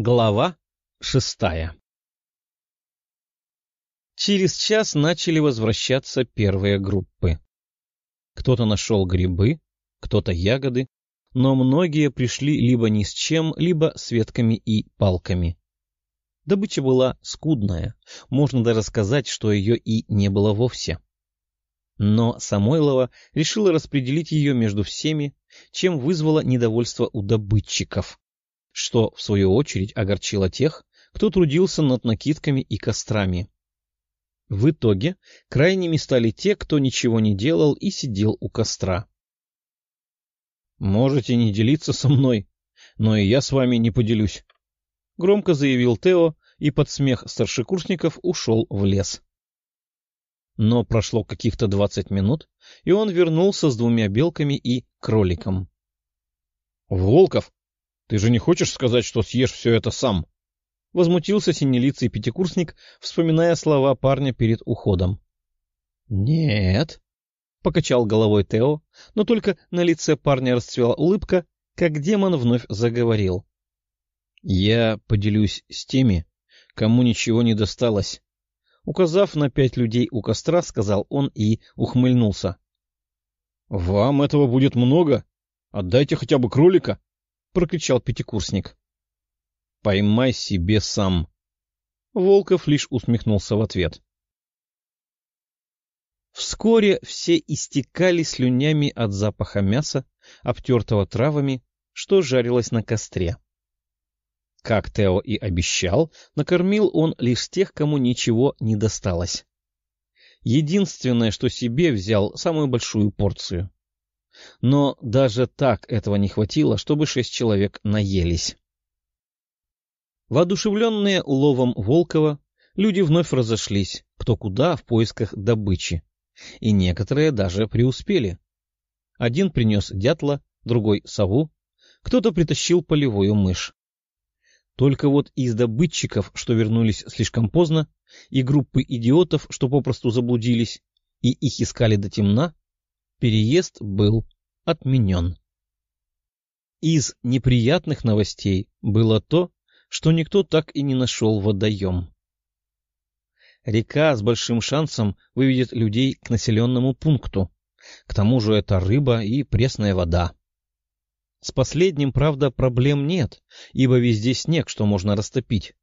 Глава шестая Через час начали возвращаться первые группы. Кто-то нашел грибы, кто-то ягоды, но многие пришли либо ни с чем, либо с ветками и палками. Добыча была скудная, можно даже сказать, что ее и не было вовсе. Но Самойлова решила распределить ее между всеми, чем вызвало недовольство у добытчиков, что, в свою очередь, огорчило тех, кто трудился над накидками и кострами. В итоге крайними стали те, кто ничего не делал и сидел у костра. — Можете не делиться со мной, но и я с вами не поделюсь, — громко заявил Тео и под смех старшекурсников ушел в лес. Но прошло каких-то двадцать минут, и он вернулся с двумя белками и кроликом. — Волков, ты же не хочешь сказать, что съешь все это сам? — возмутился синелицый пятикурсник, вспоминая слова парня перед уходом. — Нет, — покачал головой Тео, но только на лице парня расцвела улыбка, как демон вновь заговорил. — Я поделюсь с теми, кому ничего не досталось. Указав на пять людей у костра, сказал он и ухмыльнулся. — Вам этого будет много? Отдайте хотя бы кролика. —— прокричал пятикурсник. — Поймай себе сам. Волков лишь усмехнулся в ответ. Вскоре все истекали слюнями от запаха мяса, обтертого травами, что жарилось на костре. Как Тео и обещал, накормил он лишь тех, кому ничего не досталось. Единственное, что себе взял, самую большую порцию. Но даже так этого не хватило, чтобы шесть человек наелись. Воодушевленные уловом Волкова, люди вновь разошлись, кто куда в поисках добычи, и некоторые даже преуспели. Один принес дятла, другой — сову, кто-то притащил полевую мышь. Только вот из добытчиков, что вернулись слишком поздно, и группы идиотов, что попросту заблудились, и их искали до темна, переезд был отменен. Из неприятных новостей было то, что никто так и не нашел водоем. Река с большим шансом выведет людей к населенному пункту. К тому же это рыба и пресная вода. С последним, правда, проблем нет, ибо везде снег, что можно растопить.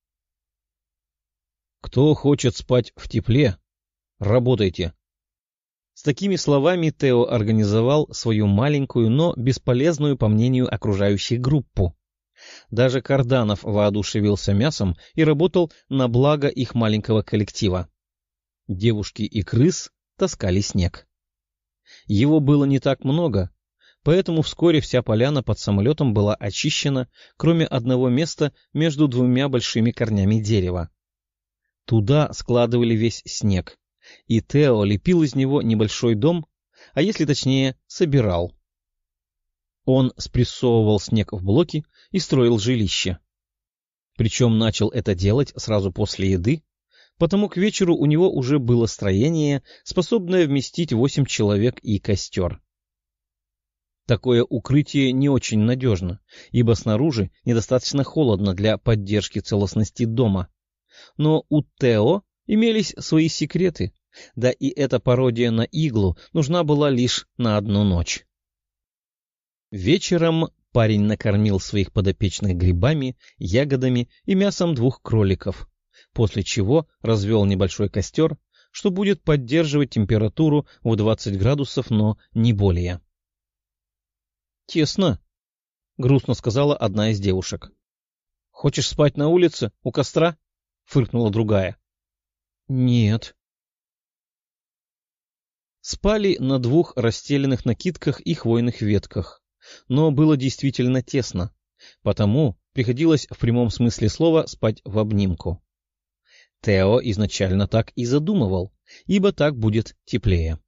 Кто хочет спать в тепле, работайте, с такими словами Тео организовал свою маленькую, но бесполезную, по мнению окружающих, группу. Даже Карданов воодушевился мясом и работал на благо их маленького коллектива. Девушки и крыс таскали снег. Его было не так много, поэтому вскоре вся поляна под самолетом была очищена, кроме одного места между двумя большими корнями дерева. Туда складывали весь снег, и Тео лепил из него небольшой дом, а если точнее, собирал. Он спрессовывал снег в блоки и строил жилище. Причем начал это делать сразу после еды, потому к вечеру у него уже было строение, способное вместить восемь человек и костер. Такое укрытие не очень надежно, ибо снаружи недостаточно холодно для поддержки целостности дома. Но у Тео имелись свои секреты, да и эта пародия на иглу нужна была лишь на одну ночь. Вечером парень накормил своих подопечных грибами, ягодами и мясом двух кроликов, после чего развел небольшой костер, что будет поддерживать температуру в 20 градусов, но не более. — Тесно, — грустно сказала одна из девушек. — Хочешь спать на улице, у костра? — фыркнула другая. — Нет. Спали на двух расстеленных накидках и хвойных ветках, но было действительно тесно, потому приходилось в прямом смысле слова спать в обнимку. Тео изначально так и задумывал, ибо так будет теплее.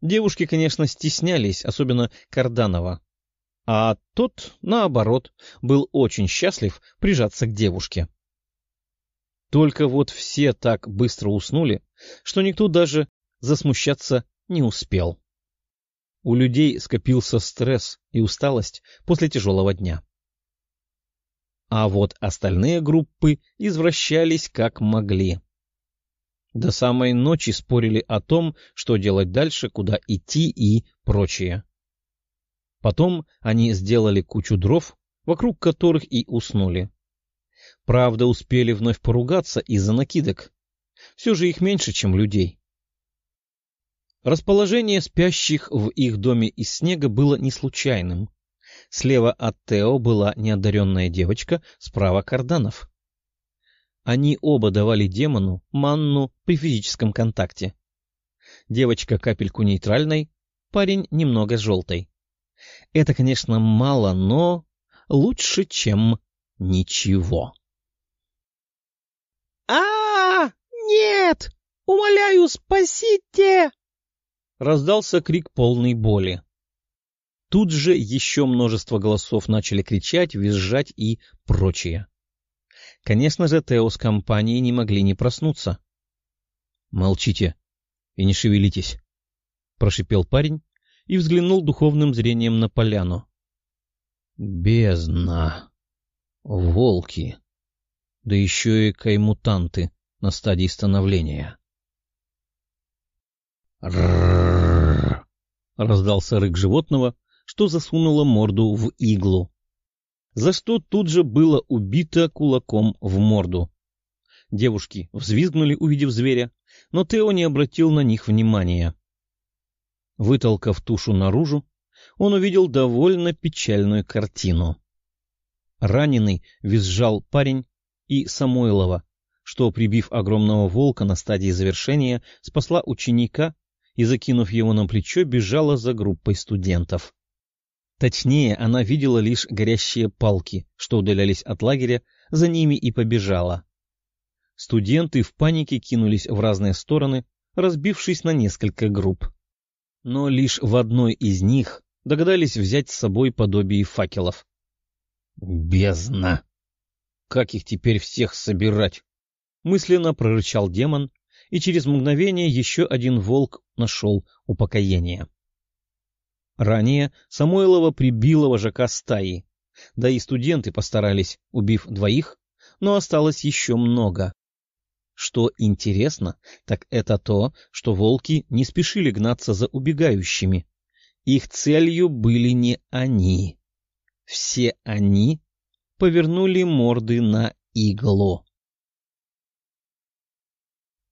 Девушки, конечно, стеснялись, особенно Карданова, а тот, наоборот, был очень счастлив прижаться к девушке. Только вот все так быстро уснули, что никто даже засмущаться не успел. У людей скопился стресс и усталость после тяжелого дня. а вот остальные группы извращались как могли. До самой ночи спорили о том, что делать дальше, куда идти и прочее. Потом они сделали кучу дров, вокруг которых и уснули. Правда, успели вновь поругаться из-за накидок. Все же их меньше, чем людей. Расположение спящих в их доме из снега было не случайным. Слева от Тео была неодаренная девочка, справа — Карданов. Они оба давали демону манну при физическом контакте. Девочка капельку нейтральной, парень немного желтой. Это, конечно, мало, но лучше, чем ничего. а, -а, -а Нет! Умоляю, спасите! Раздался крик полной боли. Тут же еще множество голосов начали кричать, визжать и прочее. Конечно же, Тео с компанией не могли не проснуться. — Молчите и не шевелитесь, — прошипел парень и взглянул духовным зрением на поляну. — Бездна! Волки! Да еще и каймутанты на стадии становления. «Рррррр!» — раздался рык животного, что засунуло морду в иглу за что тут же было убито кулаком в морду. Девушки взвизгнули, увидев зверя, но Тео не обратил на них внимания. Вытолкав тушу наружу, он увидел довольно печальную картину. Раненый визжал парень и Самойлова, что, прибив огромного волка на стадии завершения, спасла ученика и, закинув его на плечо, бежала за группой студентов. Точнее, она видела лишь горящие палки, что удалялись от лагеря, за ними и побежала. Студенты в панике кинулись в разные стороны, разбившись на несколько групп. Но лишь в одной из них догадались взять с собой подобие факелов. «Бездна! Как их теперь всех собирать?» — мысленно прорычал демон, и через мгновение еще один волк нашел упокоение. Ранее Самойлова прибила вожака стаи, да и студенты постарались, убив двоих, но осталось еще много. Что интересно, так это то, что волки не спешили гнаться за убегающими. Их целью были не они. Все они повернули морды на иглу. —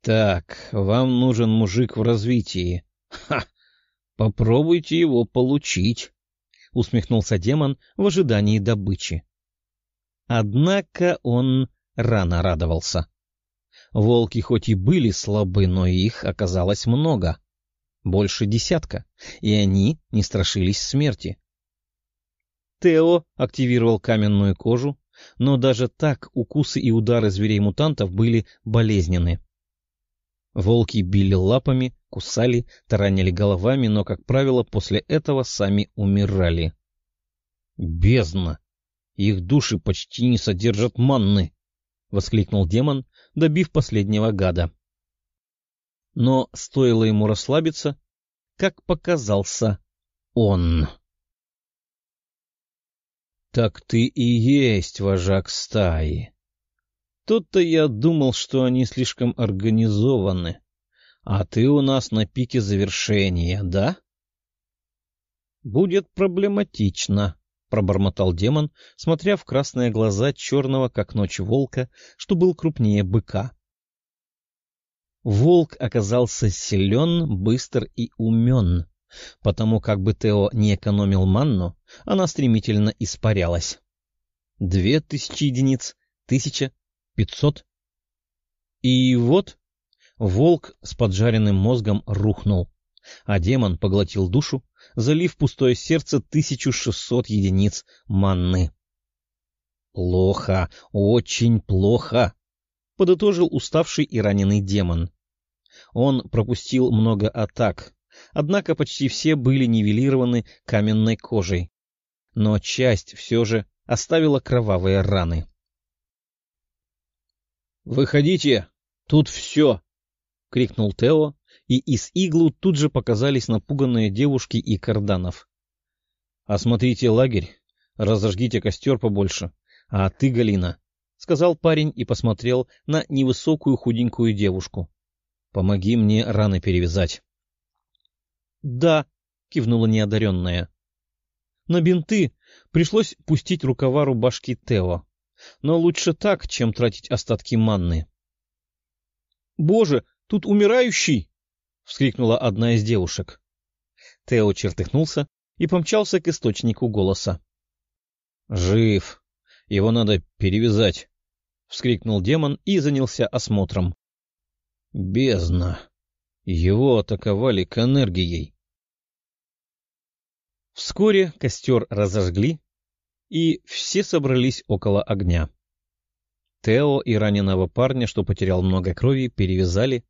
Так, вам нужен мужик в развитии. Ха! Попробуйте его получить, — усмехнулся демон в ожидании добычи. Однако он рано радовался. Волки хоть и были слабы, но их оказалось много, больше десятка, и они не страшились смерти. Тео активировал каменную кожу, но даже так укусы и удары зверей-мутантов были болезненны. Волки били лапами, кусали, таранили головами, но, как правило, после этого сами умирали. «Бездна! Их души почти не содержат манны!» — воскликнул демон, добив последнего гада. Но стоило ему расслабиться, как показался он. «Так ты и есть вожак стаи!» Тут-то я думал, что они слишком организованы. А ты у нас на пике завершения, да? — Будет проблематично, — пробормотал демон, смотря в красные глаза черного, как ночь волка, что был крупнее быка. Волк оказался силен, быстр и умен, потому как бы Тео не экономил манну, она стремительно испарялась. Две тысячи единиц, тысяча, пятьсот. И вот волк с поджаренным мозгом рухнул, а демон поглотил душу, залив пустое сердце тысячу шестьсот единиц манны. — Плохо, очень плохо, — подытожил уставший и раненый демон. Он пропустил много атак, однако почти все были нивелированы каменной кожей, но часть все же оставила кровавые раны. «Выходите! Тут все!» — крикнул Тео, и из иглу тут же показались напуганные девушки и карданов. «Осмотрите лагерь, разожгите костер побольше, А ты, Галина, — сказал парень и посмотрел на невысокую худенькую девушку. — Помоги мне раны перевязать. — Да, — кивнула неодаренная. На бинты пришлось пустить рукава рубашки Тео, но лучше так, чем тратить остатки манны. — Боже, тут умирающий! — вскрикнула одна из девушек. Тео чертыхнулся и помчался к источнику голоса. — Жив! Его надо перевязать! — вскрикнул демон и занялся осмотром. — Бездна! Его атаковали к энергией. Вскоре костер разожгли, и все собрались около огня. Тео и раненого парня, что потерял много крови, перевязали,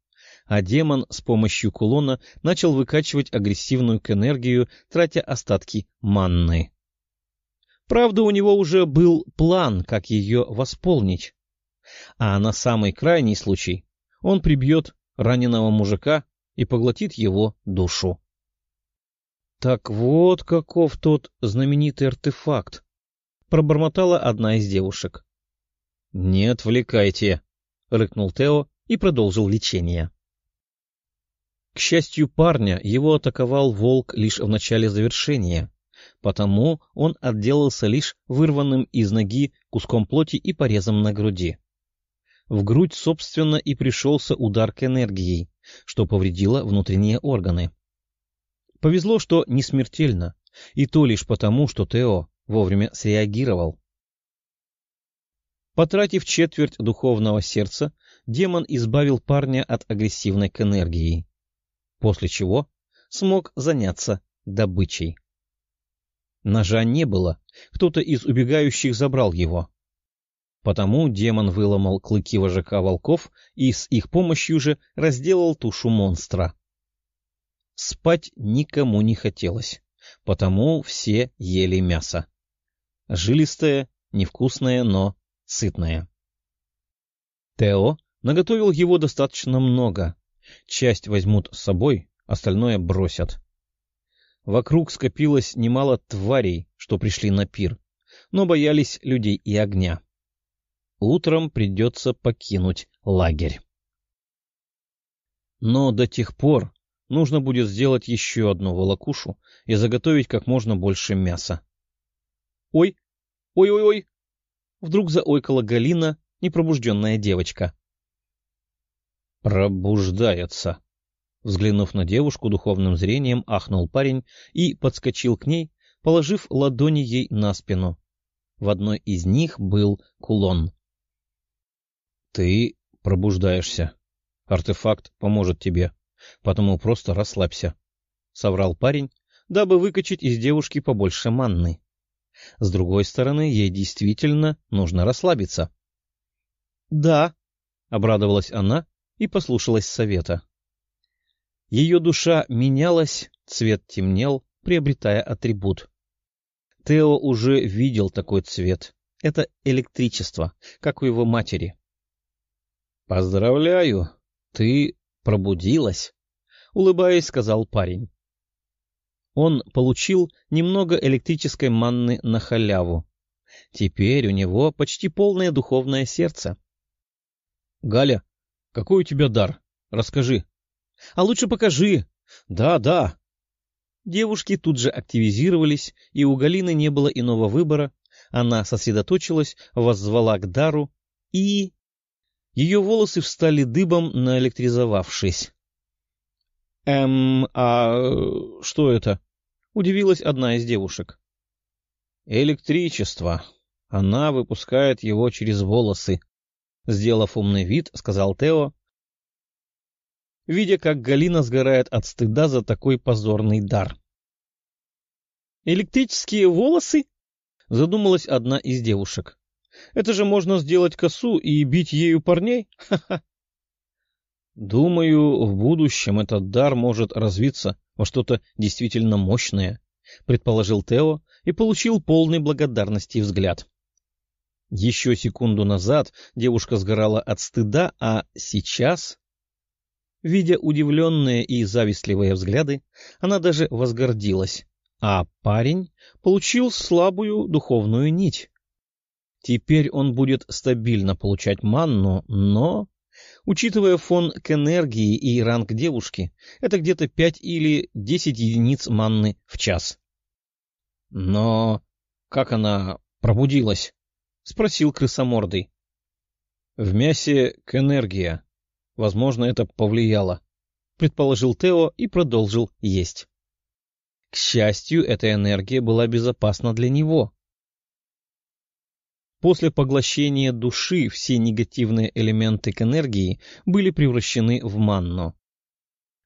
а демон с помощью кулона начал выкачивать агрессивную к энергию, тратя остатки манны. Правда, у него уже был план, как ее восполнить. А на самый крайний случай он прибьет раненого мужика и поглотит его душу. Так вот каков тот знаменитый артефакт, пробормотала одна из девушек. — Не отвлекайте, — рыкнул Тео и продолжил лечение. К счастью парня, его атаковал волк лишь в начале завершения, потому он отделался лишь вырванным из ноги куском плоти и порезом на груди. В грудь, собственно, и пришелся удар к энергией, что повредило внутренние органы. Повезло, что не смертельно, и то лишь потому, что Тео вовремя среагировал. Потратив четверть духовного сердца, демон избавил парня от агрессивной к энергии, после чего смог заняться добычей. Ножа не было, кто-то из убегающих забрал его. Потому демон выломал клыки вожака волков и с их помощью же разделал тушу монстра. Спать никому не хотелось, потому все ели мясо. Жилистое, невкусное, но сытное. Тео наготовил его достаточно много. Часть возьмут с собой, остальное бросят. Вокруг скопилось немало тварей, что пришли на пир, но боялись людей и огня. Утром придется покинуть лагерь. Но до тех пор нужно будет сделать еще одну волокушу и заготовить как можно больше мяса. «Ой! Ой-ой-ой!» Вдруг заойкала Галина, непробужденная девочка. «Пробуждается!» Взглянув на девушку духовным зрением, ахнул парень и подскочил к ней, положив ладони ей на спину. В одной из них был кулон. — Ты пробуждаешься. Артефакт поможет тебе потому просто расслабься, — соврал парень, дабы выкачать из девушки побольше манны. С другой стороны, ей действительно нужно расслабиться. — Да, — обрадовалась она и послушалась совета. Ее душа менялась, цвет темнел, приобретая атрибут. Тео уже видел такой цвет. Это электричество, как у его матери. — Поздравляю, ты пробудилась, — улыбаясь, сказал парень. Он получил немного электрической манны на халяву. Теперь у него почти полное духовное сердце. — Галя, какой у тебя дар? Расскажи. — А лучше покажи. — Да, да. Девушки тут же активизировались, и у Галины не было иного выбора. Она сосредоточилась, воззвала к дару и... Ее волосы встали дыбом, наэлектризовавшись. — Эм, а что это? — удивилась одна из девушек. — Электричество. Она выпускает его через волосы. Сделав умный вид, сказал Тео, видя, как Галина сгорает от стыда за такой позорный дар. — Электрические волосы? — задумалась одна из девушек. Это же можно сделать косу и бить ею парней? Ха-ха. Думаю, в будущем этот дар может развиться во что-то действительно мощное, предположил Тео и получил полный благодарности взгляд. Еще секунду назад девушка сгорала от стыда, а сейчас... Видя удивленные и завистливые взгляды, она даже возгордилась, а парень получил слабую духовную нить. Теперь он будет стабильно получать манну, но, учитывая фон к энергии и ранг девушки, это где-то 5 или 10 единиц манны в час. Но как она пробудилась? — спросил крысомордый. — В мясе к энергия. Возможно, это повлияло, — предположил Тео и продолжил есть. К счастью, эта энергия была безопасна для него. После поглощения души все негативные элементы к энергии были превращены в манну.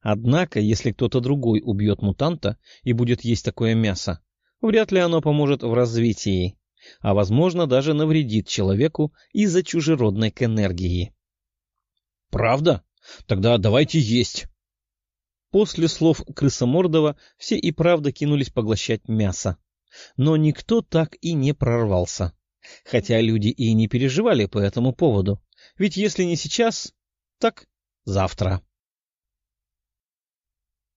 Однако, если кто-то другой убьет мутанта и будет есть такое мясо, вряд ли оно поможет в развитии, а, возможно, даже навредит человеку из-за чужеродной к энергии. — Правда? Тогда давайте есть. После слов Крысомордова все и правда кинулись поглощать мясо. Но никто так и не прорвался. Хотя люди и не переживали по этому поводу. Ведь если не сейчас, так завтра.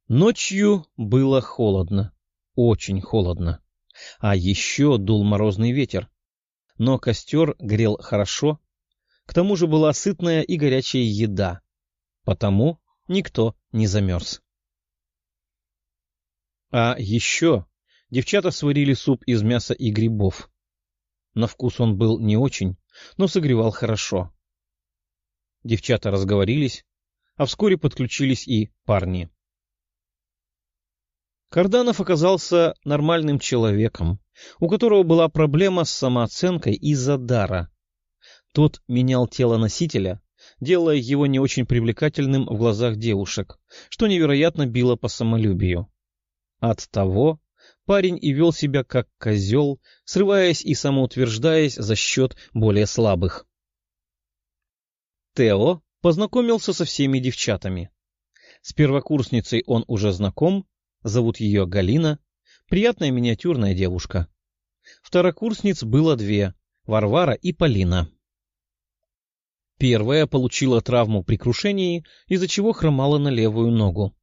Ночью было холодно. Очень холодно. А еще дул морозный ветер. Но костер грел хорошо. К тому же была сытная и горячая еда. Потому никто не замерз. А еще девчата сварили суп из мяса и грибов. На вкус он был не очень, но согревал хорошо. Девчата разговорились, а вскоре подключились и парни. Карданов оказался нормальным человеком, у которого была проблема с самооценкой из-за дара. Тот менял тело носителя, делая его не очень привлекательным в глазах девушек, что невероятно било по самолюбию. От того парень и вел себя как козел, срываясь и самоутверждаясь за счет более слабых. Тео познакомился со всеми девчатами. С первокурсницей он уже знаком, зовут ее Галина, приятная миниатюрная девушка. Второкурсниц было две — Варвара и Полина. Первая получила травму при крушении, из-за чего хромала на левую ногу.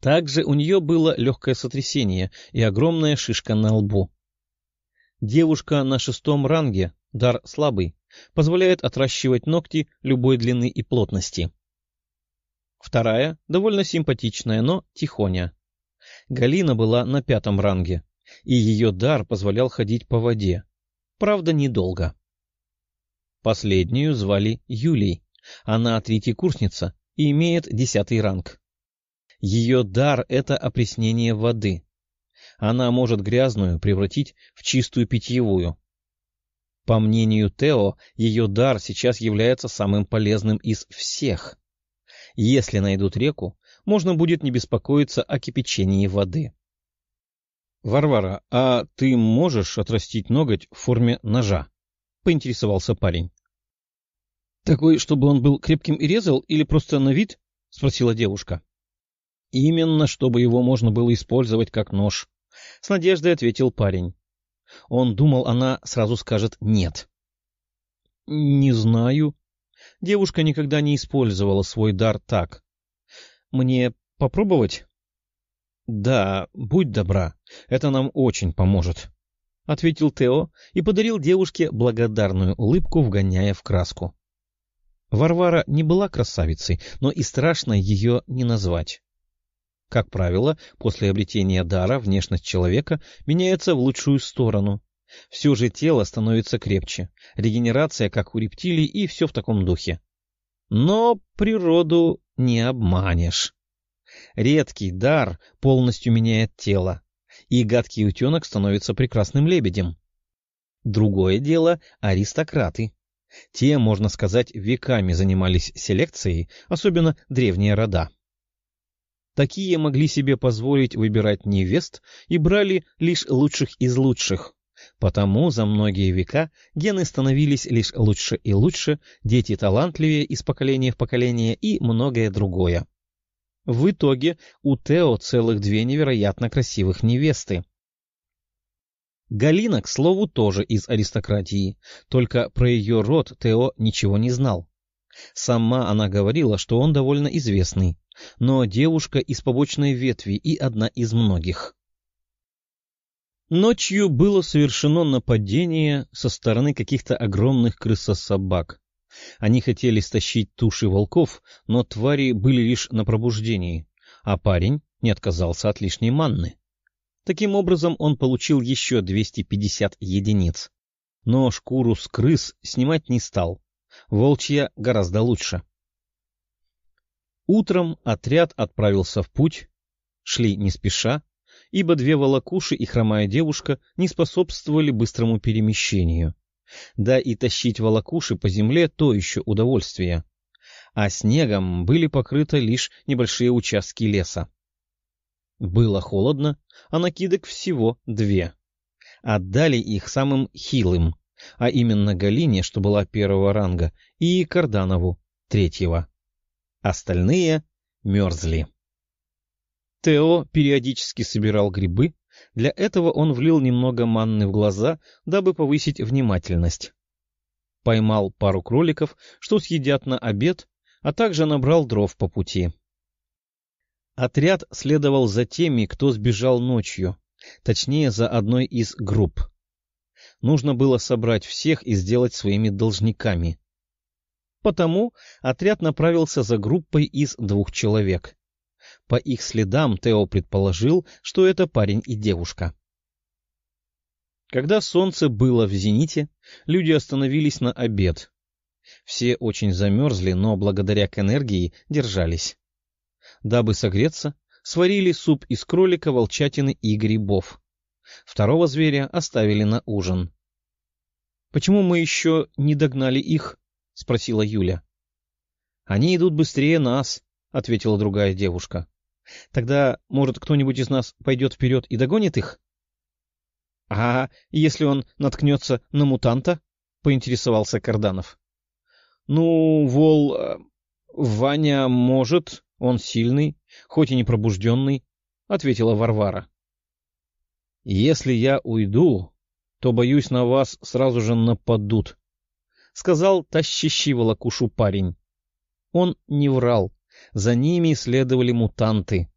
Также у нее было легкое сотрясение и огромная шишка на лбу. Девушка на шестом ранге, дар слабый, позволяет отращивать ногти любой длины и плотности. Вторая, довольно симпатичная, но тихоня. Галина была на пятом ранге, и ее дар позволял ходить по воде. Правда, недолго. Последнюю звали Юлей. Она третьекурсница и имеет десятый ранг. Ее дар — это опреснение воды. Она может грязную превратить в чистую питьевую. По мнению Тео, ее дар сейчас является самым полезным из всех. Если найдут реку, можно будет не беспокоиться о кипячении воды. — Варвара, а ты можешь отрастить ноготь в форме ножа? — поинтересовался парень. — Такой, чтобы он был крепким и резал, или просто на вид? — спросила девушка. Именно, чтобы его можно было использовать как нож. С надеждой ответил парень. Он думал, она сразу скажет «нет». «Не знаю». Девушка никогда не использовала свой дар так. «Мне попробовать?» «Да, будь добра, это нам очень поможет», — ответил Тео и подарил девушке благодарную улыбку, вгоняя в краску. Варвара не была красавицей, но и страшно ее не назвать. Как правило, после обретения дара внешность человека меняется в лучшую сторону. Все же тело становится крепче, регенерация, как у рептилий, и все в таком духе. Но природу не обманешь. Редкий дар полностью меняет тело, и гадкий утенок становится прекрасным лебедем. Другое дело — аристократы. Те, можно сказать, веками занимались селекцией, особенно древние рода. Такие могли себе позволить выбирать невест и брали лишь лучших из лучших. Потому за многие века гены становились лишь лучше и лучше, дети талантливее из поколения в поколение и многое другое. В итоге у Тео целых две невероятно красивых невесты. Галина, к слову, тоже из аристократии, только про ее род Тео ничего не знал. Сама она говорила, что он довольно известный, но девушка из побочной ветви и одна из многих. Ночью было совершено нападение со стороны каких-то огромных крысособак. Они хотели стащить туши волков, но твари были лишь на пробуждении, а парень не отказался от лишней манны. Таким образом он получил еще 250 единиц. Но шкуру с крыс снимать не стал. Волчья гораздо лучше. Утром отряд отправился в путь. Шли не спеша, ибо две волокуши и хромая девушка не способствовали быстрому перемещению. Да и тащить волокуши по земле — то еще удовольствие. А снегом были покрыты лишь небольшие участки леса. Было холодно, а накидок всего две. Отдали их самым хилым, а именно Галине, что была первого ранга, и Карданову, третьего. Остальные мерзли. Тео периодически собирал грибы, для этого он влил немного манны в глаза, дабы повысить внимательность. Поймал пару кроликов, что съедят на обед, а также набрал дров по пути. Отряд следовал за теми, кто сбежал ночью, точнее, за одной из групп. Нужно было собрать всех и сделать своими должниками. Потому отряд направился за группой из двух человек. По их следам Тео предположил, что это парень и девушка. Когда солнце было в зените, люди остановились на обед. Все очень замерзли, но благодаря к энергии держались. Дабы согреться, сварили суп из кролика, волчатины и грибов. Второго зверя оставили на ужин. — Почему мы еще не догнали их? — спросила Юля. — Они идут быстрее нас, — ответила другая девушка. — Тогда, может, кто-нибудь из нас пойдет вперед и догонит их? — А если он наткнется на мутанта? — поинтересовался Карданов. — Ну, Вол... Э, Ваня может, он сильный, хоть и не пробужденный, — ответила Варвара. — Если я уйду, то, боюсь, на вас сразу же нападут, — сказал тащащий волокушу парень. Он не врал. За ними следовали мутанты.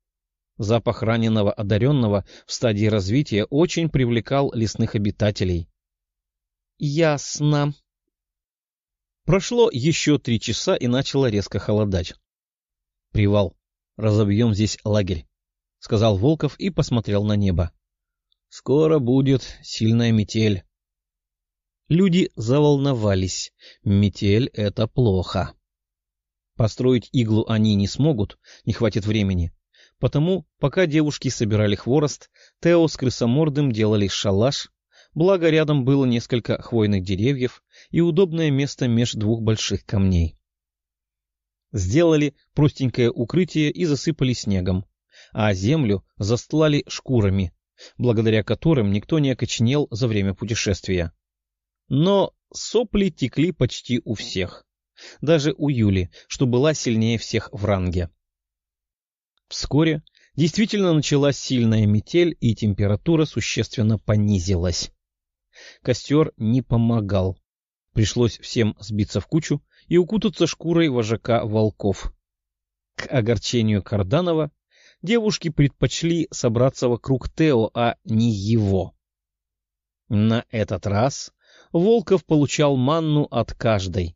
Запах раненого одаренного в стадии развития очень привлекал лесных обитателей. — Ясно. Прошло еще три часа и начало резко холодать. — Привал. Разобьем здесь лагерь, — сказал Волков и посмотрел на небо. — Скоро будет сильная метель. Люди заволновались. Метель — это плохо. Построить иглу они не смогут, не хватит времени. Потому, пока девушки собирали хворост, Тео с крысомордым делали шалаш, благо рядом было несколько хвойных деревьев и удобное место меж двух больших камней. Сделали простенькое укрытие и засыпали снегом, а землю застлали шкурами, благодаря которым никто не окоченел за время путешествия. Но сопли текли почти у всех даже у Юли, что была сильнее всех в ранге. Вскоре действительно началась сильная метель, и температура существенно понизилась. Костер не помогал. Пришлось всем сбиться в кучу и укутаться шкурой вожака волков. К огорчению Карданова девушки предпочли собраться вокруг Тео, а не его. На этот раз Волков получал манну от каждой,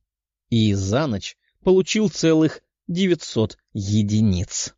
и за ночь получил целых девятьсот единиц.